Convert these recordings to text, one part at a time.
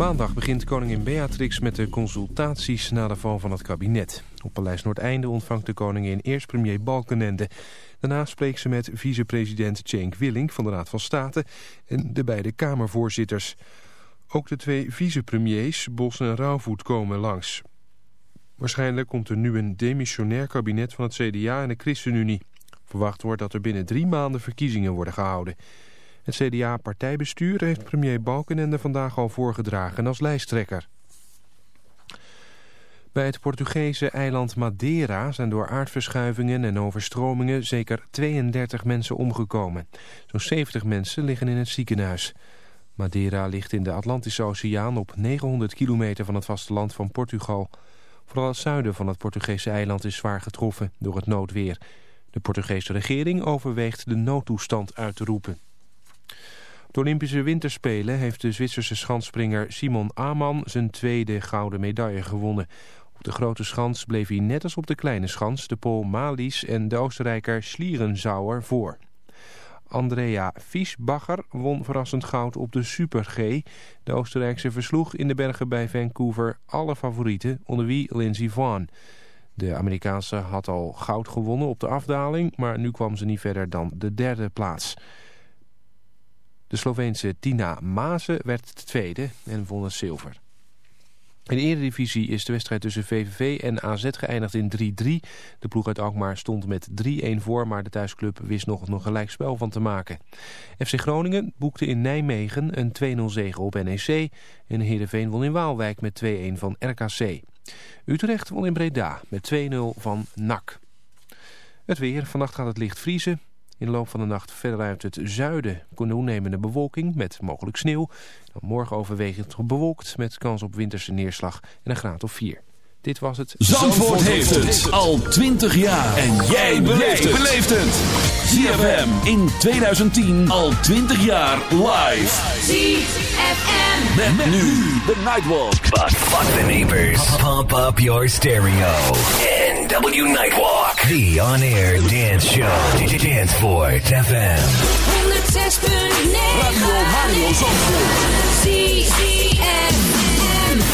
Maandag begint koningin Beatrix met de consultaties na de val van het kabinet. Op Paleis Noordeinde ontvangt de koningin eerst premier Balkenende. Daarna spreekt ze met vicepresident Cenk Willink van de Raad van State en de beide Kamervoorzitters. Ook de twee vicepremiers, Bos en Rauwvoet, komen langs. Waarschijnlijk komt er nu een demissionair kabinet van het CDA en de ChristenUnie. Verwacht wordt dat er binnen drie maanden verkiezingen worden gehouden. Het CDA-partijbestuur heeft premier Balkenende vandaag al voorgedragen als lijsttrekker. Bij het Portugese eiland Madeira zijn door aardverschuivingen en overstromingen zeker 32 mensen omgekomen. Zo'n 70 mensen liggen in het ziekenhuis. Madeira ligt in de Atlantische Oceaan op 900 kilometer van het vasteland van Portugal. Vooral het zuiden van het Portugese eiland is zwaar getroffen door het noodweer. De Portugese regering overweegt de noodtoestand uit te roepen. De Olympische Winterspelen heeft de Zwitserse schansspringer Simon Amann zijn tweede gouden medaille gewonnen. Op de grote schans bleef hij net als op de kleine schans de Pool Malis en de Oostenrijker Schlierenzauer voor. Andrea Fiesbacher won verrassend goud op de Super G. De Oostenrijkse versloeg in de bergen bij Vancouver alle favorieten, onder wie Lindsey Vonn. De Amerikaanse had al goud gewonnen op de afdaling, maar nu kwam ze niet verder dan de derde plaats. De Sloveense Tina Maze werd tweede en won het zilver. In de Eredivisie is de wedstrijd tussen VVV en AZ geëindigd in 3-3. De ploeg uit Alkmaar stond met 3-1 voor, maar de thuisclub wist nog een gelijkspel van te maken. FC Groningen boekte in Nijmegen een 2-0 zege op NEC en Heerenveen won in Waalwijk met 2-1 van RKC. Utrecht won in Breda met 2-0 van NAC. Het weer, vannacht gaat het licht vriezen. In de loop van de nacht verder uit het zuiden toenemende bewolking met mogelijk sneeuw. Dan morgen overwegend bewolkt met kans op winterse neerslag en een graad of 4. Dit was het... Zandvoort, heeft het al 20 jaar. En jij beleeft het. ZFM in 2010 al 20 jaar live. ZFM. Met, met nu de Nightwalk. Fuck, fuck the neighbors. Pump up your stereo. NW Nightwalk. The on-air dance show. Danceport FM. 106.9. Radio Mario Zandvoort. ZFM.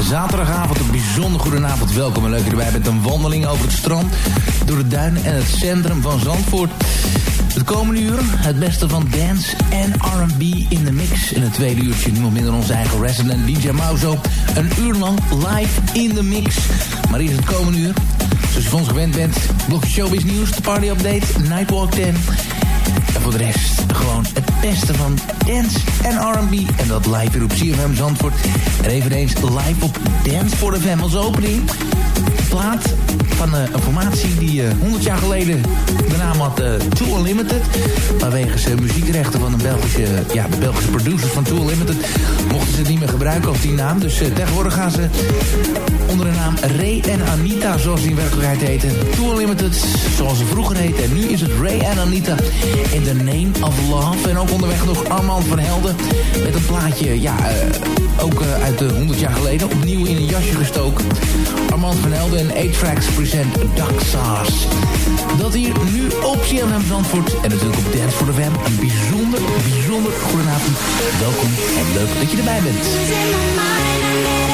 Zaterdagavond een bijzonder goede avond. Welkom en leuk dat je erbij. Een wandeling over het strand, door de duinen en het centrum van Zandvoort. Het komende uur het beste van dance en R&B in de mix. In het tweede uurtje niemand minder onze eigen resident DJ Mauzo. Een uur lang live in de mix. Maar is het komende uur. Zoals je van ons gewend bent, blokje showbiz nieuws, de party update, Nightwalk 10... En voor de rest gewoon het beste van dance en R&B. En dat live weer op CFM Zandvoort. En eveneens live op Dance for the FM als opening. Plaat van uh, een formatie die uh, 100 jaar geleden de naam had uh, Too Unlimited. Vanwege ze muziekrechten van de Belgische, ja, de Belgische producers van Too Unlimited mochten ze het niet meer gebruiken als die naam. Dus tegenwoordig gaan ze Anita, zoals die in werkelijkheid heten. Too Unlimited, zoals ze vroeger heten. En nu is het Ray en Anita in the Name of Love. En ook onderweg nog Armand van Helden met een plaatje, ja, uh, ook uh, uit de 100 jaar geleden, opnieuw in een jasje gestoken. Armand van Helden en A-Tracks present Duck Sauce. Dat hier nu op CLM Zandvoort en natuurlijk op Dance for the Fam. Een bijzonder, bijzonder goedenavond. Welkom en leuk dat je erbij bent.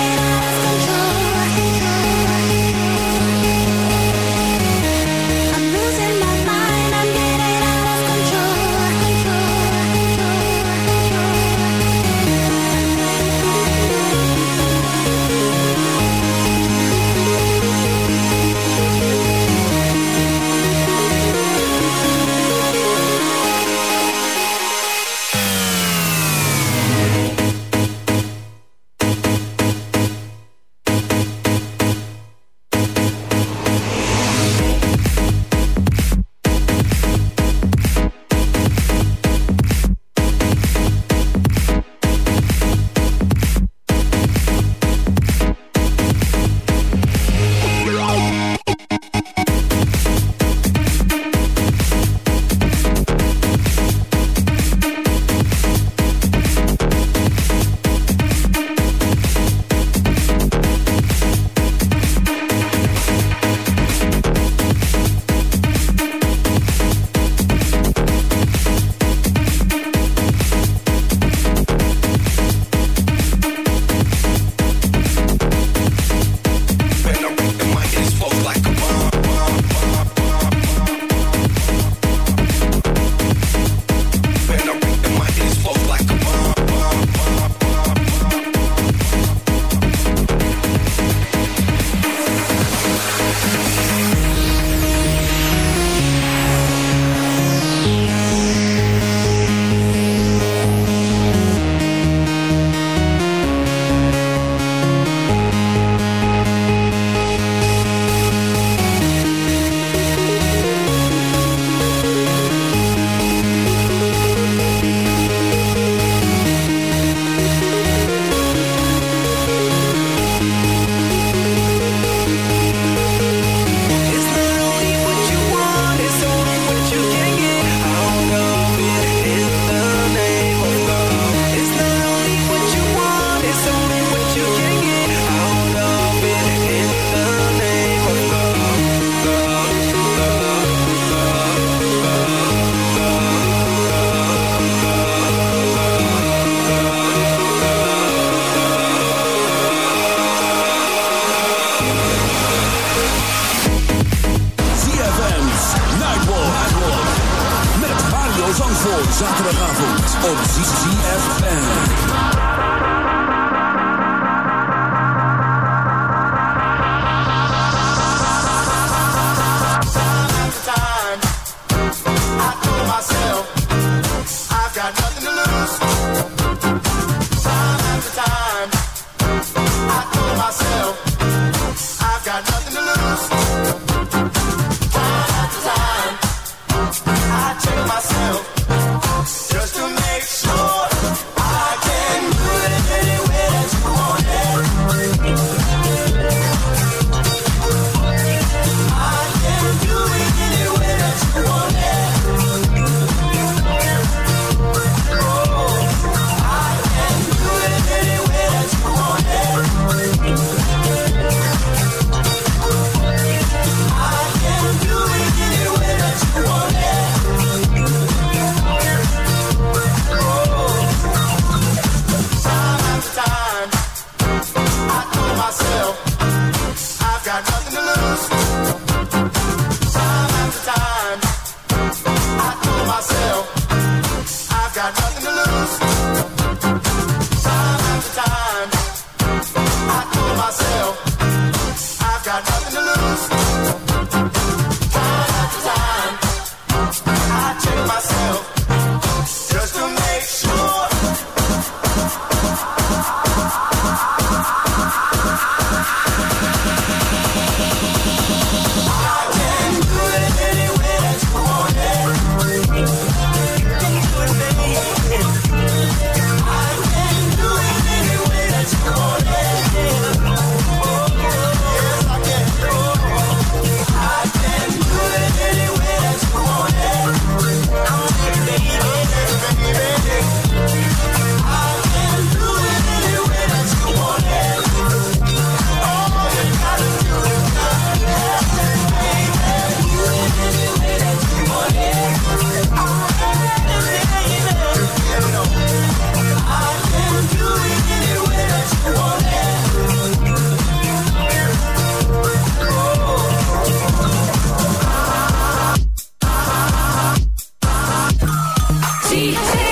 ZFM.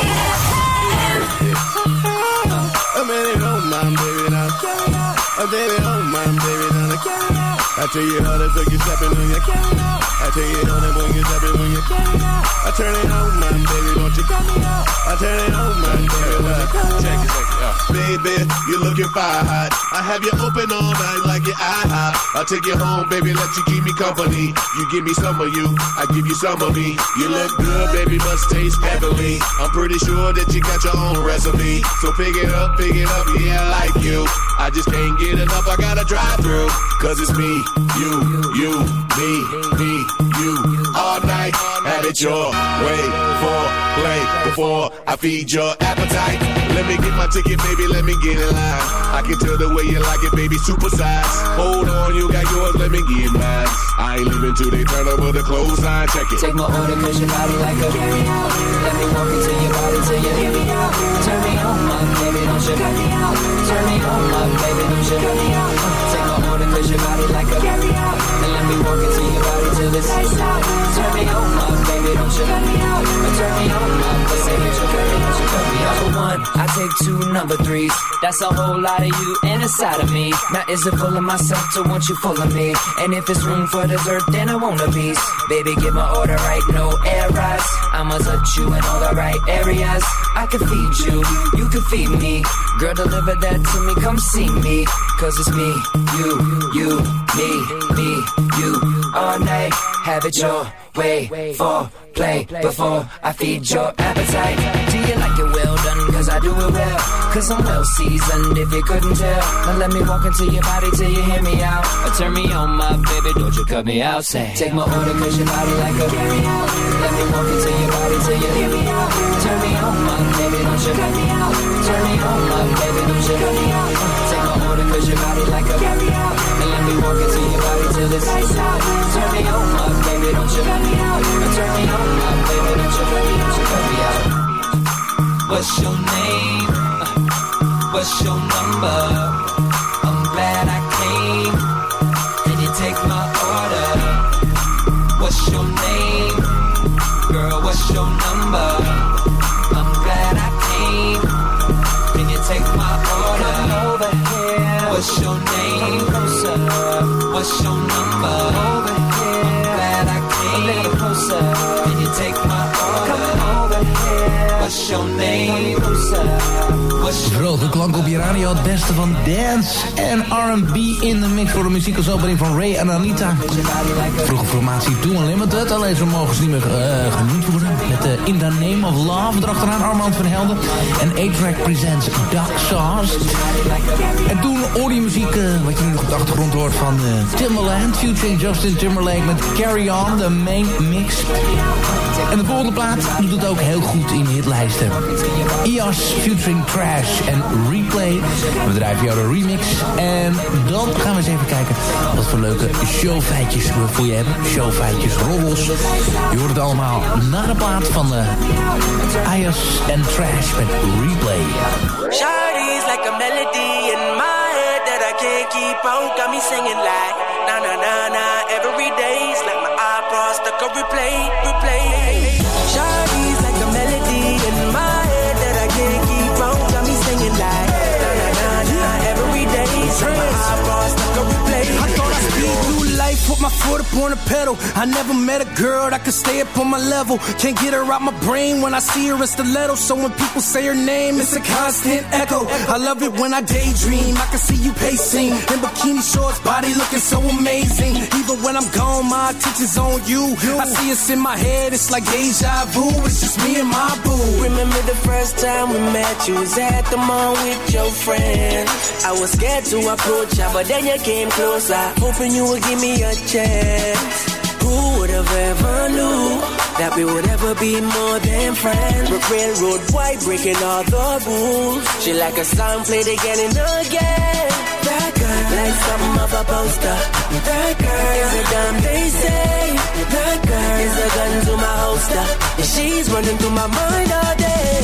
Tell you how to take you stepping when you carry on. I tell you how to when you stepping when you carry on. I turn it on, my baby, don't you cut me out. I turn it on, my baby, when you carry on. Check it, check it out. Baby, you looking fine hot. I have you open all night like your IHOP. I'll take you home, baby, let you keep me company. You give me some of you, I give you some of me. You look good, baby, must taste heavenly. I'm pretty sure that you got your own recipe. So pick it up, pick it up, yeah, I like you. I just can't get enough, I gotta drive through. Cause it's me, you, you, me, me, you. All night, have it your way for play before I feed your appetite. Let me get my ticket, baby, let me get in line. I can tell the way you like it, baby, super size. Hold on, you got yours, let me get mine. I ain't leaving till they turn over the clothesline, check it. Take my order cause your body like a carry out. Let me walk into your body till you hear me out. Turn me on, my baby, don't you cut me out. Turn me on, my baby, don't you cut me out. Take my order cause your body like a carry out. And let me walk into your body till it's lights out. Turn me on, my baby, don't you cut me out. Turn me on, my baby, don't you cut don't you cut me out. For one, I take two number threes. That's a whole lot of you and a side of me. Now is it full of myself to want you full of me? And if it's room for dessert, then I want a piece. Baby, get my order right, no errors. I'ma touch you in all the right areas. I can feed you, you can feed me. Girl, deliver that to me, come see me. Cause it's me, you, you, me, me, you. All night, have it your way. For play before I feed your appetite. Do you like it well done? Cause I do it well. Cause I'm well seasoned if you couldn't tell. Now let me walk into your body till you hear me out. Or turn me on, my baby, don't you cut me out. Say, take my order cause your body like a carry out. Let me walk into your body till you hear me out. Turn me on, my baby, don't you cut me out. Turn me on, my baby, don't you cut me out. Take my order cause your body like a carry out. Walk into your body till it's. Turn me on, baby, don't you me out. Turn me on, baby, don't you me, don't you me out. What's your name? What's your number? I'm glad I came. Can you take my order? What's your name? Girl, what's your number? What's your number? Klank op je radio, het beste van dance en R&B in de mix voor de muziekopening van Ray en Anita. Vroege formatie Too Unlimited, alleen zo mogen ze niet meer eh, genoemd worden. Met de In the Name of Love, erachteraan Armand van Helden. En A-Track presents Duck Sauce. En toen je muziek, eh, wat je nu nog op de achtergrond hoort van eh, Timbaland, featuring Justin Timberlake met Carry On, de main mix. En de volgende plaat doet het ook heel goed in hitlijsten. IAS featuring Trash en Replay. We drijven jou de remix. En dan gaan we eens even kijken wat voor leuke showfeitjes we voor je hebben. Showfeitjes, rollers. Je hoort het allemaal na de plaat van uh, IAS en Trash met Replay. Shawty's like a melody in my head that I can't keep out. Got me singing like na na na na every day's like my iPod stuck on replay, replay. Foot up on the pedal. I never met a girl that could stay up on my level. Can't get her out my brain when I see her in stiletto. So when people say her name, it's a constant echo. I love it when I daydream. I can see you pacing in bikini shorts, body looking so amazing. Even when I'm gone, my attention's on you. I see us in my head, it's like deja vu. It's just me and my boo. Remember the first time we met? You was at the mall with your friend. I was scared to approach ya, but then you came closer, hoping you would give me a chance. Who would have ever knew that we would ever be more than friends? We're railroad white, breaking all the rules. She like a song played again and again. That girl, like something of a poster. That girl is a damn they say. That girl is a gun to my holster. And she's running through my mind all day.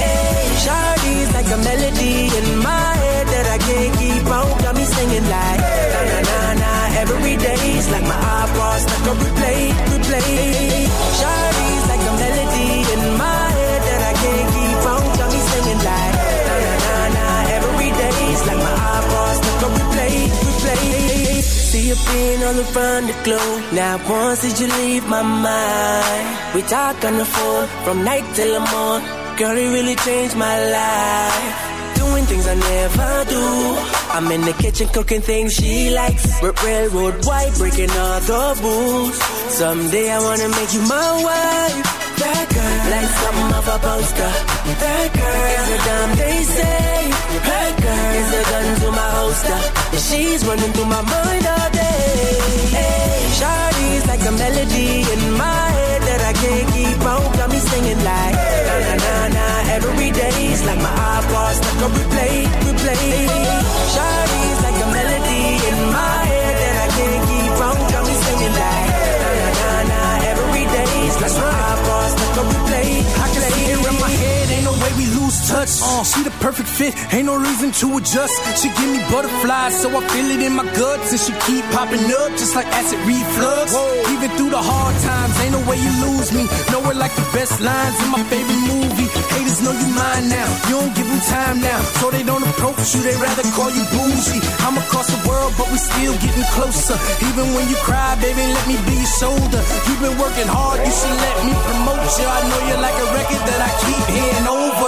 Hey, Shawty's like a melody in my head that I can't keep out. Got me singing like na every day's like my iPod stuck on replay, replay. Shawty's like a melody in my head that I can't keep out. Got me singing like na na na every day's like my iPod stuck on replay, replay. See you being all around the globe. Now once did you leave my mind? We talk on the phone from night till the morning. Girl, it really changed my life doing things I never do. I'm in the kitchen cooking things she likes. R- railroad white, breaking all the rules. Someday I wanna make you my wife. That girl, like something of a poster. That girl is a damn they say. That girl is a gun to my holster. She's running through my mind on replay, replay. Shawty's like a melody in my head that I can't keep. Got me singing like na na na every day's like my iPod stuck on replay. I can see it in my head, ain't no way we lose touch. Uh. She the perfect fit, ain't no reason to adjust. She give me butterflies, so I feel it in my guts. And she keep popping up, just like acid reflux. Even through the hard times, ain't no way you lose me. Know it like the best lines in my favorite movie. Haters know you mine now, you don't give them time now. So they don't approach you, they rather call you bougie. I'm across the world, but we still getting closer. Even when you cry, baby, let me be your shoulder. You've been working hard, you should let me promote you. I know you're like a record that I keep hearing over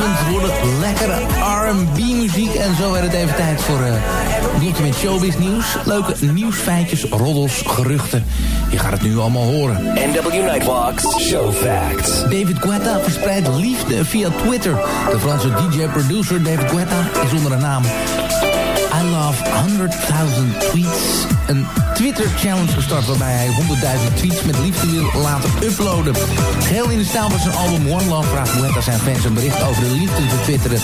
Zaterdagavond wordt het lekkere R&B muziek. En zo werd het even tijd voor uh, nieuwtje met showbiz nieuws. Leuke nieuwsfeitjes, roddels, geruchten. Je gaat het nu allemaal horen. NW Nightwalks Show Facts. David Guetta verspreidt liefde via Twitter. De Franse DJ-producer David Guetta is onder de naam I Love 100.000 Tweets een Twitter-challenge gestart... waarbij hij 100.000 tweets met liefde wil laten uploaden. Geheel in de stijl van zijn album One Love vraagt Guetta zijn fans een bericht over de liefde te twitteren.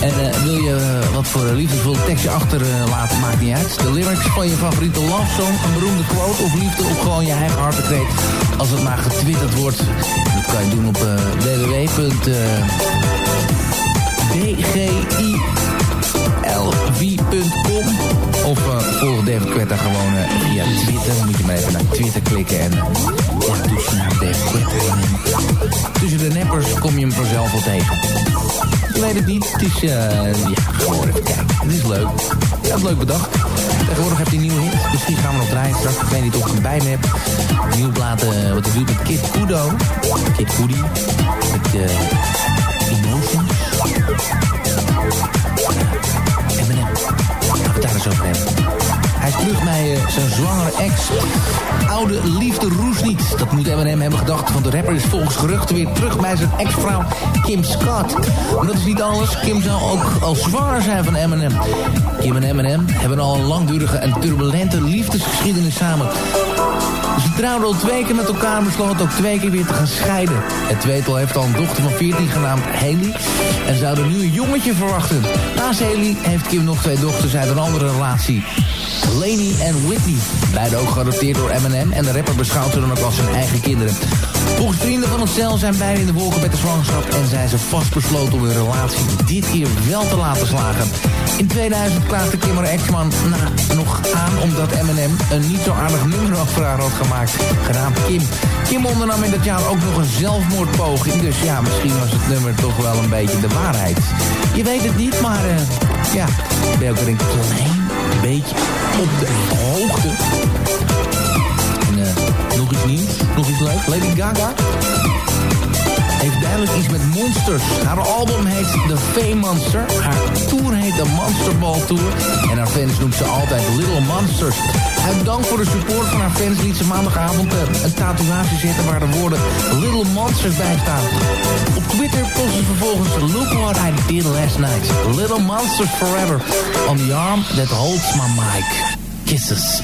En uh, wil je uh, wat voor liefdevol tekstje achter uh, laten, maakt niet uit. De lyrics van je favoriete love song, een beroemde quote of liefde of gewoon je eigen hartekreet. Als het maar getwitterd wordt. Dat kan je doen op www.dgi het dan gewoon uh, via Twitter. Dan moet je maar even naar Twitter klikken en doe naar Tussen de neppers kom je hem vanzelf wel tegen. Ik weet het niet. Het is, uh, ja, gewoon even kijken. Het is leuk. Ja, het leuk bedacht. Tegenwoordig heb je een nieuwe hit. Misschien gaan we nog draaien straks. Ik weet niet of ik hem bij heb. Nieuw plaat, uh, wat hij doet met Kid Kudo. Kid Kudi. Met uh, Emotions. Eminem. Laten we het daar eens over hebben. Hij terug bij uh, zijn zwangere ex. Oude liefde roes niet. Dat moet Eminem hebben gedacht. Want de rapper is volgens geruchten weer terug bij zijn ex-vrouw Kim Scott. Maar dat is niet alles. Kim zou ook al zwanger zijn van Eminem. Kim en Eminem hebben al een langdurige en turbulente liefdesgeschiedenis samen. Ze trouwden al twee keer met elkaar en besloten ook twee keer weer te gaan scheiden. Het tweetal heeft al een dochter van 14 genaamd Haley. En zouden nu een jongetje verwachten. Naast Haley heeft Kim nog twee dochters uit een andere relatie. Laney en Whitney. Beide ook geadopteerd door Eminem. En de rapper beschouwt ze dan ook als zijn eigen kinderen. Volgens vrienden van het stel zijn beide in de wolken met de zwangerschap... en zijn ze vastbesloten om hun relatie dit keer wel te laten slagen. In 2000 klaagde Kim haar ex-man nog aan... omdat Eminem een niet zo aardig nummer over haar had gemaakt. Genaamd Kim. Kim ondernam in dat jaar ook nog een zelfmoordpoging. Dus ja, misschien was het nummer toch wel een beetje de waarheid. Je weet het niet, maar uh, ja, ben je ook een klein beetje op de hoogte. En nog iets nieuws, nog iets leuks. Lady Gaga heeft duidelijk iets met monsters. Haar album heet The Fame Monster. Haar tour heet de Monsterball Tour. En haar fans noemt ze altijd Little Monsters. Uit dank voor de support van haar fans liet ze maandagavond uh, een tatoeage zetten waar de woorden Little Monsters bij staan. Op Twitter post ze vervolgens Look what I did last night. Little Monsters Forever. On the arm that holds my mic. Kisses.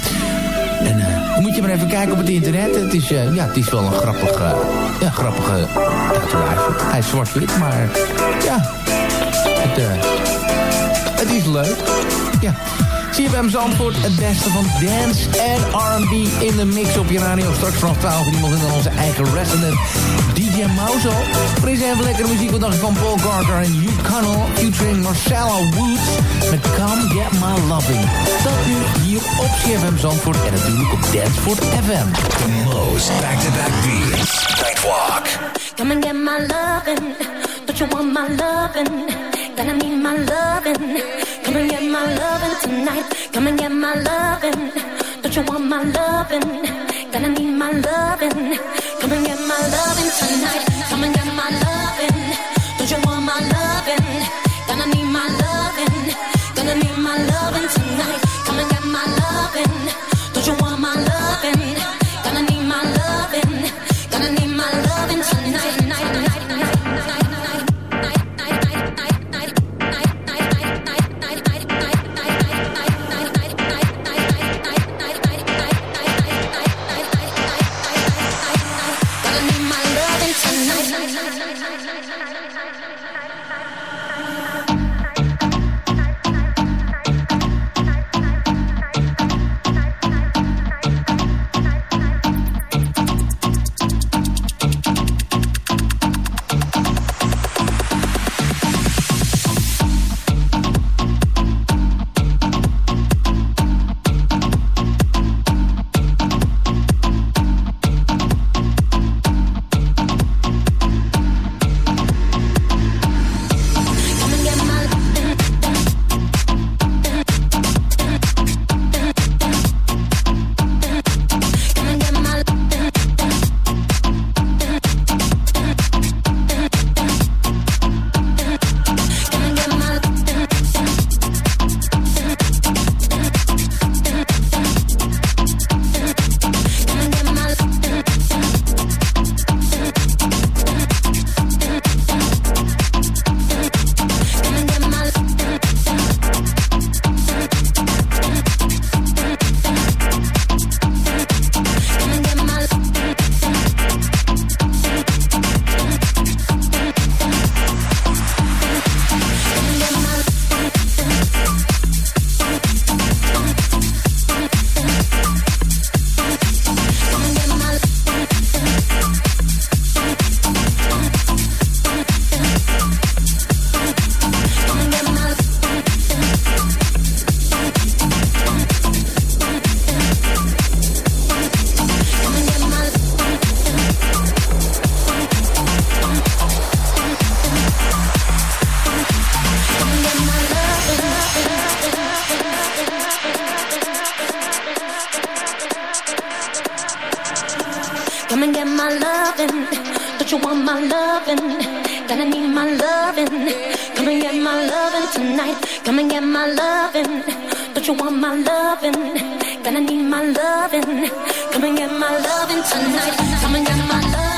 Moet je maar even kijken op het internet. Het is, uh, ja, het is wel een grappige, ja, grappige. Hij is zwart-wit, maar ja, het, uh, het is leuk. Ja. CFM Zandvoort, het beste van dance en R&B in de mix op je radio. Straks vanaf 12 iemand in onze eigen resident DJ Mauzo. Er is even lekkere muziek, wat dacht van Paul Carter en Hugh Connell... featuring Marcella Woods met Come Get My Loving. Dat nu hier op CFM Zandvoort en natuurlijk op Danceford FM. The most back-to-back beats. Nightwalk. Come and get my loving. Don't you want my loving? Gonna need my loving. Come and get my loving tonight. Come and get my loving. Don't you want my loving? Gonna need my loving. Come and get my loving tonight. Come and get my loving. Don't you want my loving? Gonna need my loving. Gonna need my loving tonight. loving. Come and get my loving tonight. Come and get my love.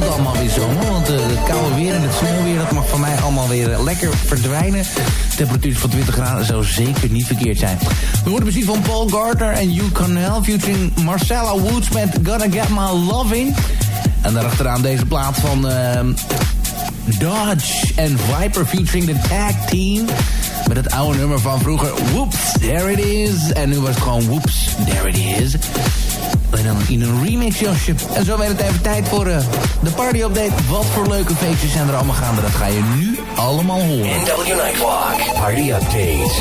Het allemaal weer zomer? Want eh, het koude weer en het sneeuwweer... dat mag van mij allemaal weer eh, lekker verdwijnen. Temperatuur van 20 graden zou zeker niet verkeerd zijn. We horen muziek van Paul Gardner en Hugh Cornell... featuring Marcella Woods met Gonna Get My Loving. En daarachteraan deze plaat van... ehm, Dodge en Viper featuring de tag team. Met het oude nummer van vroeger. Whoops, there it is. En nu was het gewoon whoops, there it is. Alleen dan in een remix jasje. En zo werd het even tijd voor eh, de party update. Wat voor leuke feestjes zijn er allemaal gaande. Dat ga je nu allemaal horen. NW Nightwalk Party Update.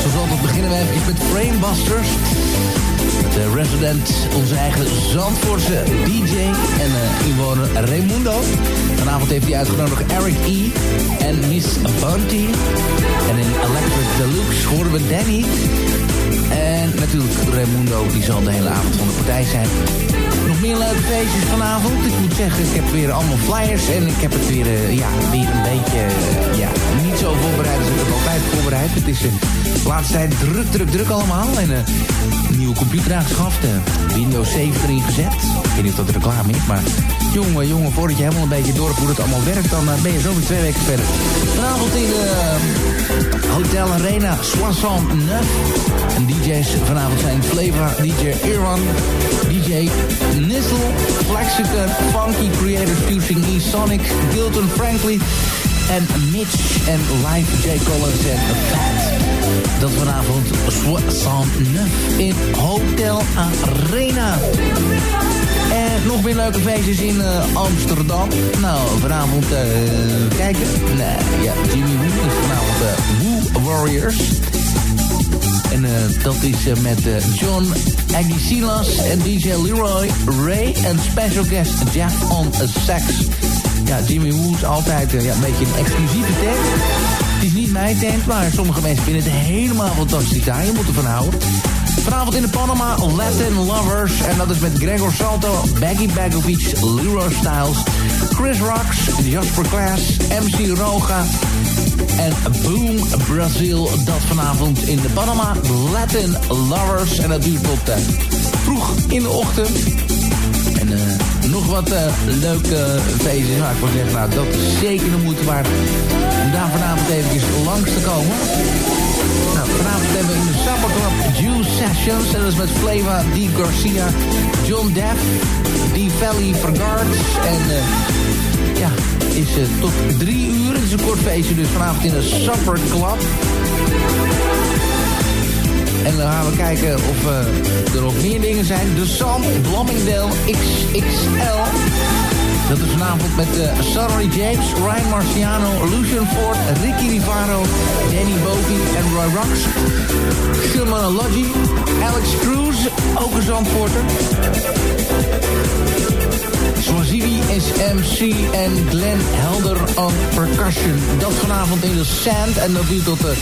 Zoals altijd beginnen we even met Framebusters. De resident, onze eigen Zandvoortse DJ en eh, inwoner Raimundo. Vanavond heeft hij uitgenodigd Eric E. en Miss Bunty. En in Electric Deluxe horen we Danny. En natuurlijk Raimundo, die zal de hele avond van de partij zijn. Nog meer leuke feestjes vanavond. Ik moet zeggen, ik heb weer allemaal flyers. En ik heb het weer, uh, ja, weer een beetje, uh, ja, niet zo voorbereid als ik het altijd voorbereid. Het is uh, de laatste tijd druk, druk, druk allemaal. En een nieuwe computer aangeschaft. Windows 7 erin gezet. Ik weet niet of dat reclame is, maar jongen, jongen, voordat je helemaal een beetje door hoe het allemaal werkt, dan ben je zo weer twee weken verder. Vanavond in de Hotel Arena Soissons Neuf. En DJ's vanavond zijn Flavor, DJ Iran, DJ Nissel, Flexican, Funky Creators Fusing E, Sonic, Gilton Franklin en Mitch en live J. Collins en Fat. Dat vanavond Soissons Neuf in Hotel Arena. En nog meer leuke feestjes in uh, Amsterdam. Nou, vanavond uh, kijken. Nee, ja, Jimmy Woo is vanavond uh, Woo Warriors. En dat is met John Aguisilas en DJ Leroy Ray en special guest Jeff on sax. Ja, Jimmy Woo is altijd ja, een beetje een exclusieve tent. Het is niet mijn tent, maar sommige mensen vinden het helemaal fantastisch daar. Je moet ervan houden. Vanavond in de Panama Latin Lovers. En dat is met Gregor Salto, Baggy Bagovic, Leroy Styles, Chris Rocks, Jasper Klaas, MC Roga en Boom Brazil. Dat vanavond in de Panama Latin Lovers. En dat duurt tot uh, vroeg in de ochtend. Nog wat uh, leuke feestjes. Nou, ik wil zeggen, nou, dat is zeker de moeite waard om daar vanavond eventjes langs te komen. Nou, vanavond hebben we in de Supper Club Juice Sessions. En dat is met Flava, D. Garcia, John Deff, D. Valley Vergaard. En uh, ja, is uh, tot drie uur. Het is een kort feestje, dus vanavond in de Supper Club. En dan gaan we kijken of uh, er nog meer dingen zijn. De Sam Bloomingdale XXL. Dat is vanavond met uh, Sonny James, Ryan Marciano, Lucian Ford, Ricky Rivaro, Danny Bovi en Roy Rocks. Shulman Logi, Alex Cruz, ook een Zandvoorter. Is MC en Glenn Helder on percussion. Dat vanavond in de Sand en dat duurt tot de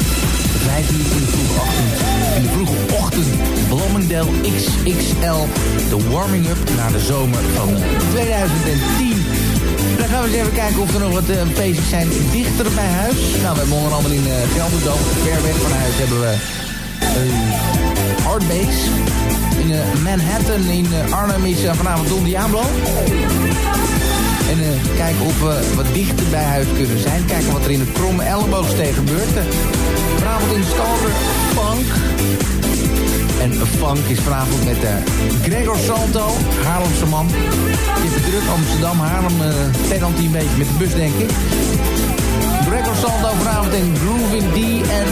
5 uur in de vroege ochtend. In de vroege ochtend Bloomingdale XXL. De warming-up naar de zomer van 2010. Dan gaan we eens even kijken of er nog wat uh, feestjes zijn dichter bij huis. Nou, we hebben andere in uh, Gelderdoom, ver weg van huis, hebben we uh, Hardbakes. In uh, Manhattan, in Arnhem is vanavond Don Diablo. En kijken of we wat dichter bij huis kunnen zijn. Kijken wat er in de kromme elleboogsteeg gebeurt. vanavond in de Stalker Funk. En Funk is vanavond met uh, Gregor Salto, Haarlemse man. Je hebt druk Amsterdam, Haarlem, uh, penalty een beetje met de bus denk ik. Gregor Salto vanavond in Groovin D en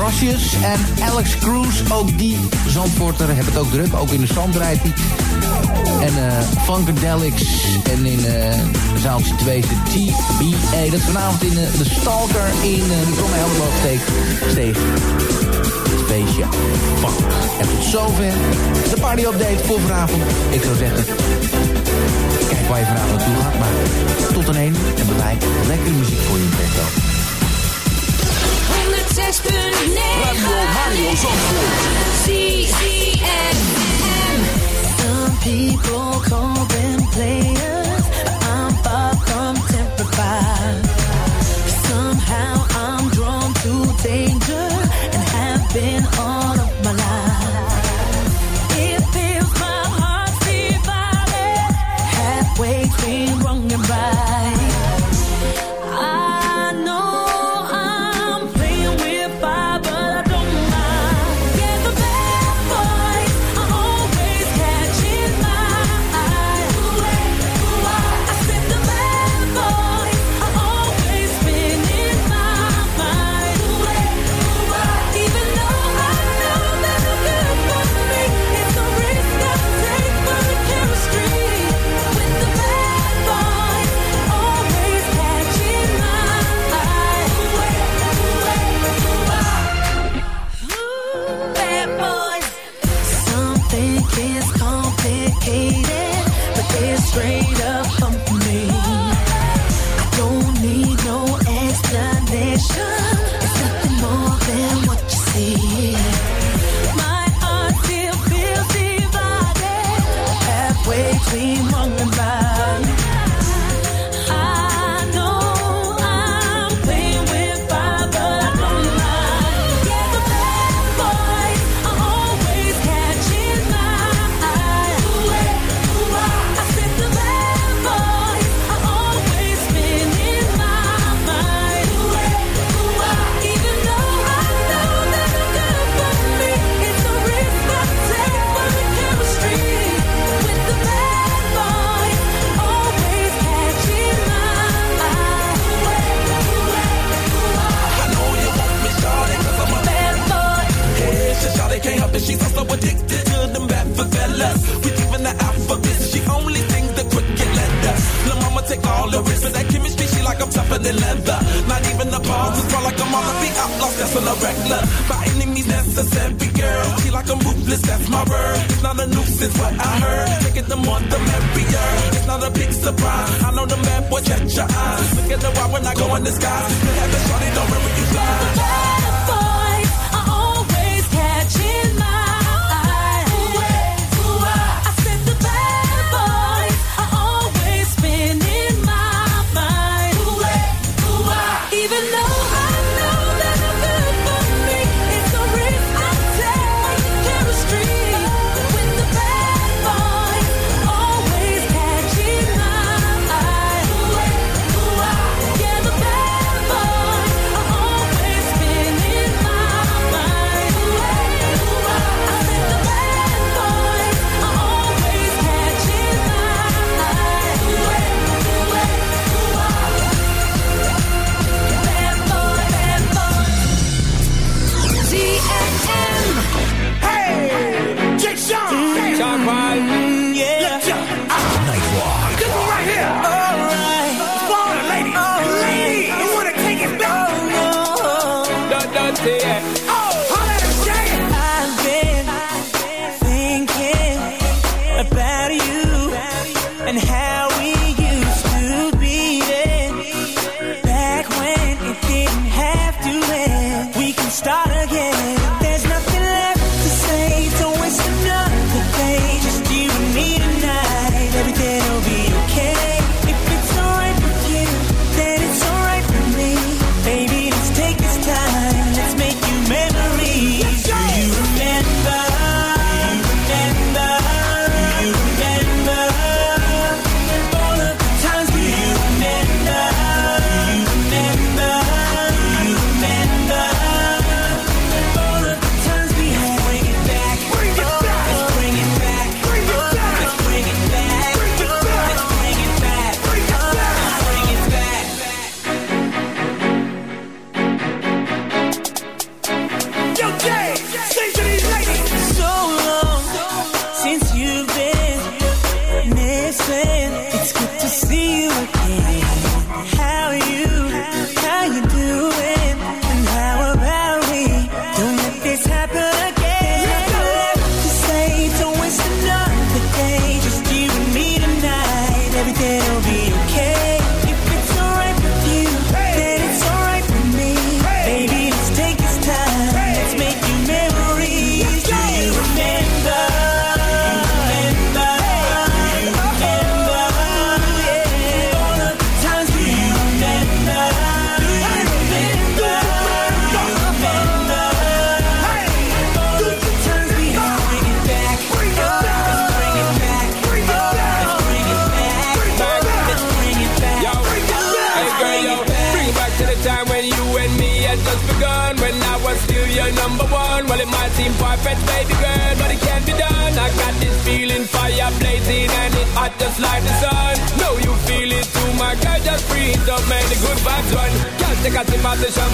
Rossius en Alex Cruz. Ook die Zandvoorter hebben het ook druk, ook in de zand rijdt hij. En uh, Funkadelics en in uh, zaaltje 2 is de TBA. Dat is vanavond in uh, de Stalker in uh, de Kromme Helderboogsteeg. Steeg. Het feestje. Fuck. En tot zover de party-update voor vanavond. Ik zou zeggen, kijk waar je vanavond naartoe gaat. Maar tot een heen en bereik lekkere muziek voor je in bed 106.9 Radio Mario Zandvoort. People but I'm far from tempered. Somehow I'm drawn to danger and have been all of my life. It my halfway wrong and right.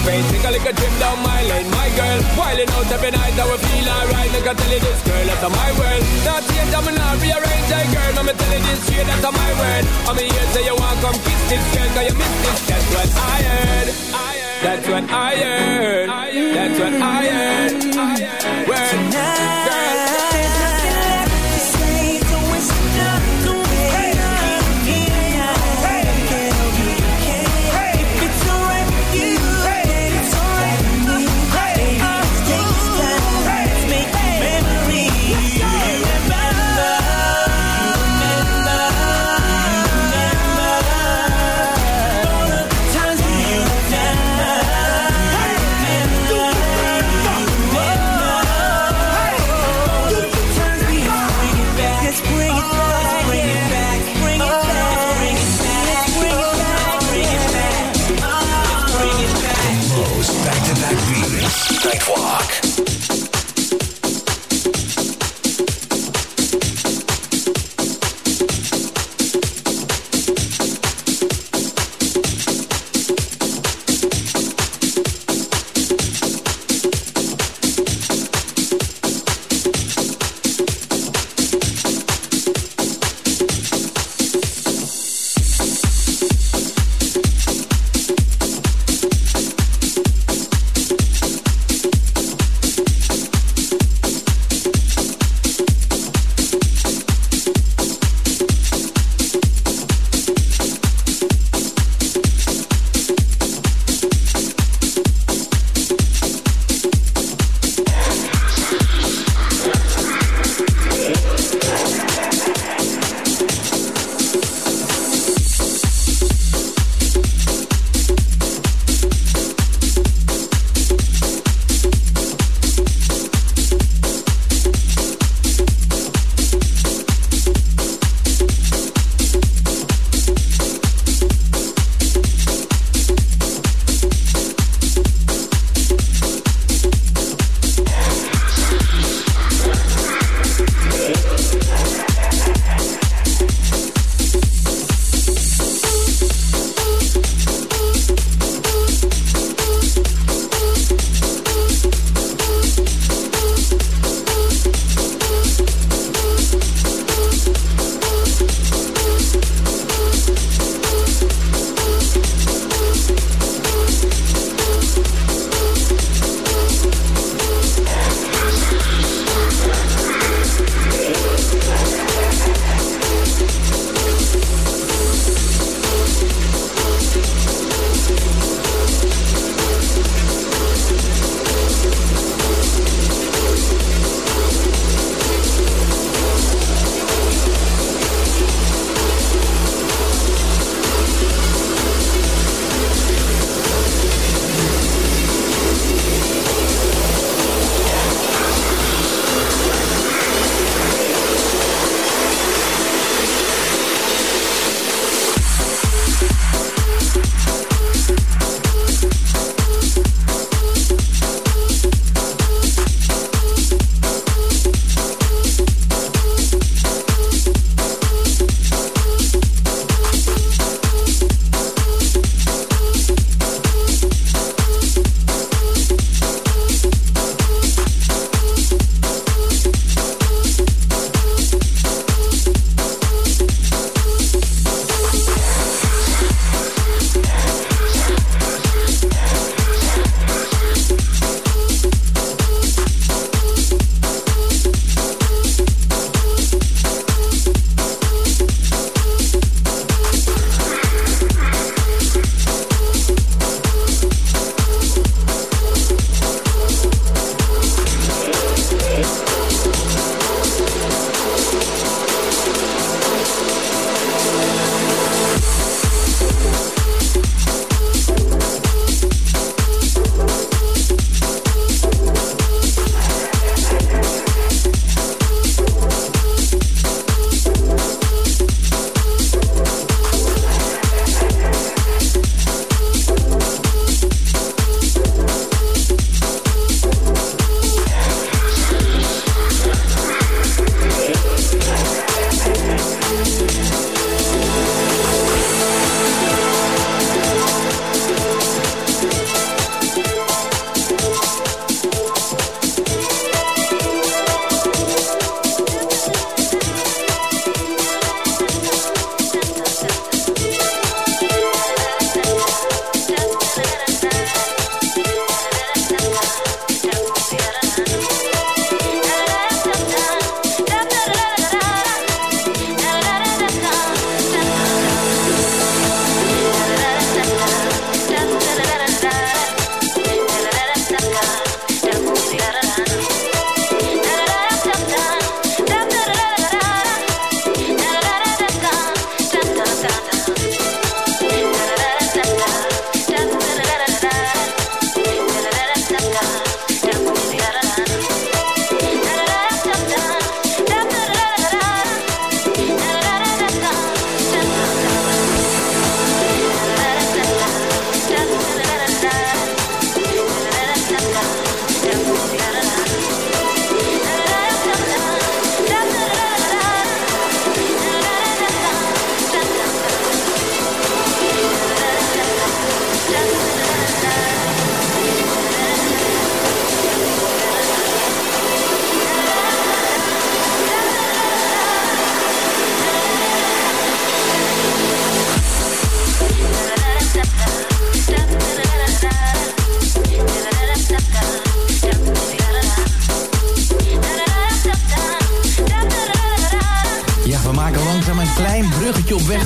pain Take a little trip down my lane, my girl Wildin' out every night, I will feel alright. Look, I tell you this, girl, that's my world. Not change, I'm not rearrange, hey, girl. I'ma tell you this, straight, that's my word I'm here till you want, come kiss this girl Cause you miss this, that's what I heard. That's what I heard. That's what I heard. Word. Walk.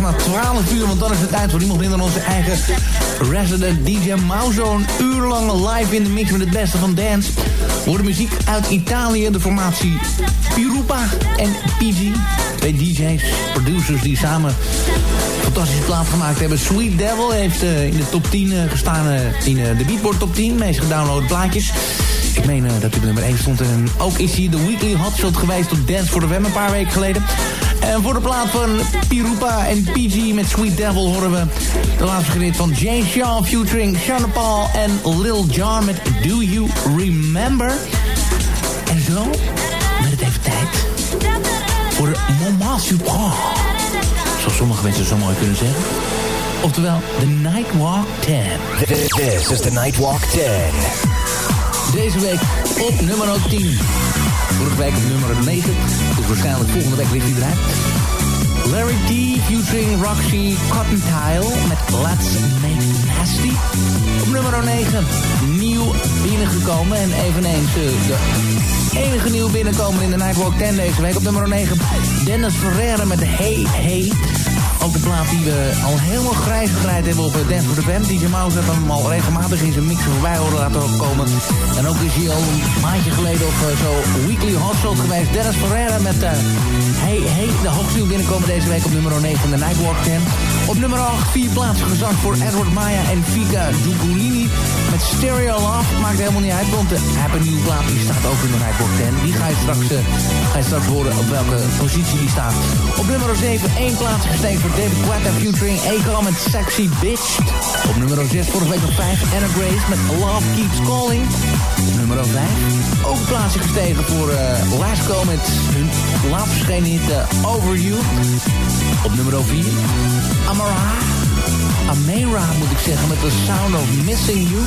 Na 12 uur, want dan is het tijd voor iemand minder dan onze eigen resident DJ Mauzo. Een uur lang live in de mix met het beste van dance. Voor de muziek uit Italië, de formatie Pirupa en PG. Twee DJ's, producers die samen fantastische plaat gemaakt hebben. Sweet Devil heeft uh, in de top 10 uh, gestaan, uh, in de Beatport top 10. Meest gedownloade plaatjes. Ik meen dat hij op nummer 1 stond. En ook is hij de weekly hotshot geweest op Dance for the Web een paar weken geleden. En voor de plaat van Pirupa en PG met Sweet Devil horen we de laatste geniet van Jay Sean featuring Sean Paul en Lil Jon met Do You Remember? En zo werd het even tijd voor de Moment Supreme. Zoals sommige mensen zo mooi kunnen zeggen. Oftewel, de Nightwalk 10. This is the Nightwalk 10. Deze week op nummer 10. Vorige week op nummer 9. Dus waarschijnlijk volgende week hij eruit. Larry D. featuring Roxy Cottontail met Let's Make Nasty. Op nummer 9 nieuw binnengekomen en eveneens uh, de enige nieuw binnenkomen in de Nightwalk 10 deze week. Op nummer 9 Dennis Ferreira met Hey Hey. Een plaat die we al helemaal grijs hebben op Dance for the Band. DJ Mouse heeft hem al regelmatig in zijn mixen voorbij horen laten komen. En ook is hij al een maandje geleden op uh, zo Weekly Hotshot geweest. Dennis Ferreira met uh, Hey Hey. De hoogste binnenkomen deze week op nummer 9 van de Nightwalk 10. Op nummer 8 vier plaatsen gezakt voor Edward Maya en Vika Dugulini. Met Stereo Love. Maakt helemaal niet uit, want de nieuwe plaat staat ook in de Nightwalk 10. Die ga je straks, uh, ga je straks horen op welke positie die staat. Op nummer 7 één plaats gestegen voor David Guetta featuring Akon met Sexy Bitch. Op nummer 6 vorige week op 5 Anna Grace met Love Keeps Calling. Op nummer 5 ook een plaatsje gestegen voor uh, Lasco met hun laatst verschenen hit uh, Over You. Op nummer 4 Amara. Amera moet ik zeggen, met The Sound of Missing You.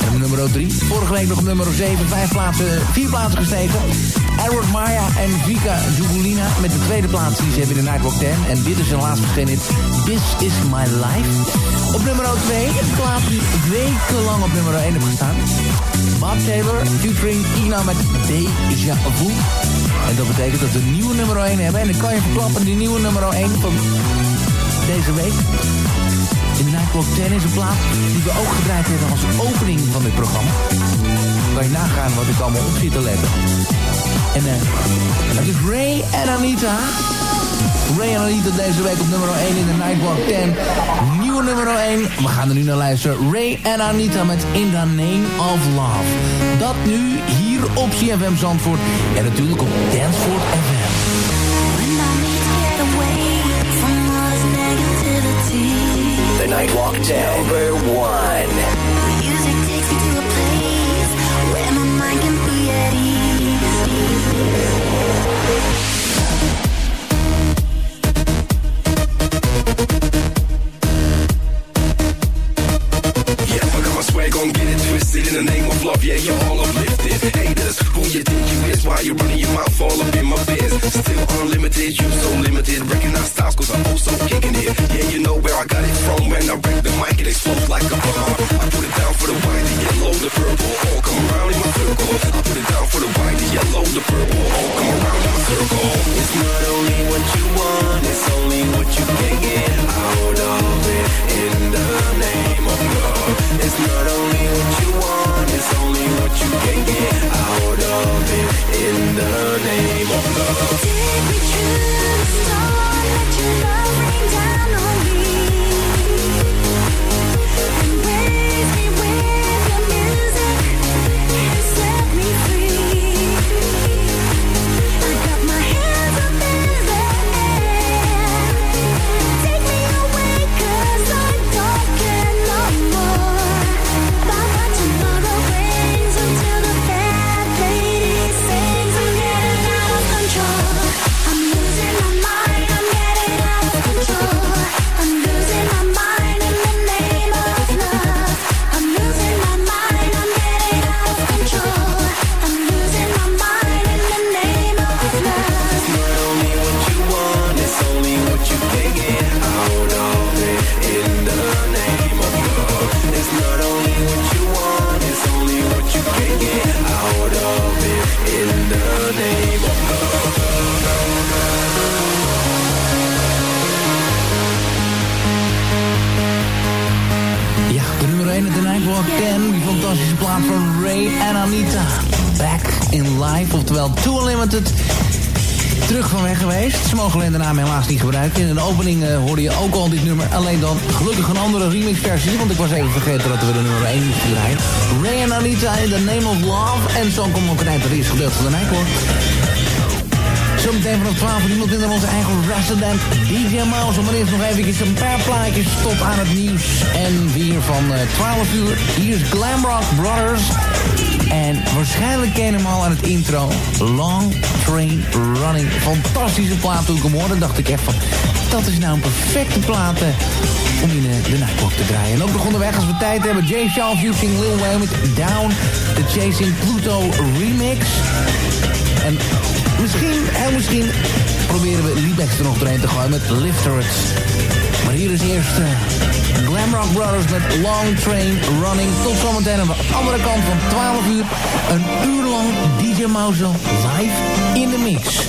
En op nummer 3, vorige week nog op nummer 7, vijf plaatsen, vier plaatsen gestegen. Edward Maya en Vika Jugulina met de tweede plaats die ze hebben in de Nightwalk 10. En dit is hun laatste verschenen This Is My Life. Op nummer 2, een plaat die wekenlang op nummer 1 heeft gestaan. Bob Taylor featuring Ina met Deja Vu. En dat betekent dat we een nieuwe nummer 1 hebben. En ik kan je verklappen, die nieuwe nummer 1 van deze week in de Nightwalk 10 is een plaat die we ook gedraaid hebben als opening van dit programma. Kan je nagaan wat ik allemaal op zit te letten. En uh, is Ray en Anita. Ray en Anita deze week op nummer 1 in de Nightwalk 10. Nieuwe nummer 1. We gaan er nu naar luisteren. Ray en Anita met In the Name of Love. Dat nu hier op CFM Zandvoort. En natuurlijk op Danceford FM. The Nightwalk 10, number 1. Twisted in the name of love. Yeah, you're all uplifted. Haters, who you think you is? Why you running your mouth all up in my biz? Still unlimited, you so limited. Recognize styles cause I'm also kicking it. Yeah, you know where I got it from. When I wreck the mic, it explodes like a bomb. I put it down for the white, the yellow, the purple. All come around in my circle. I put it down for the white, the yellow, the purple. All come around in my circle. It's not van Ray en Anita. Back in Life, oftewel Too Unlimited. Terug van weg geweest. Ze mogen alleen de naam helaas niet gebruiken. In de opening uh, hoorde je ook al dit nummer. Alleen dan gelukkig een andere remixversie. Want ik was even vergeten dat we de nummer 1 moesten draaien. Ray en Anita in The Name of Love. En zo komt ook een eind het eerste gedeelte van de Nightwalk. Zometeen vanaf 12 iemand in onze eigen resident DJ Mouse. Maar eerst nog even een paar plaatjes tot aan het nieuws. En weer van 12 uur. Hier is Glamrock Brothers. En waarschijnlijk ken je hem al aan het intro. Long Train Running. Fantastische plaat toen ik hem hoorde. dacht ik echt van, dat is nou een perfecte plaat om in de, de Nightwalk te draaien. En ook nog onderweg als we tijd hebben. Jay Shaw fusing Lil Wayne Down. The Chasing Pluto remix. En misschien, heel misschien, proberen we Liebex er nog doorheen te gooien met Lifterets. Maar hier is eerst Glamrock Brothers met Long Train Running. Tot zometeen aan de andere kant van 12 uur. Een uur lang DJ Mouse live in de mix.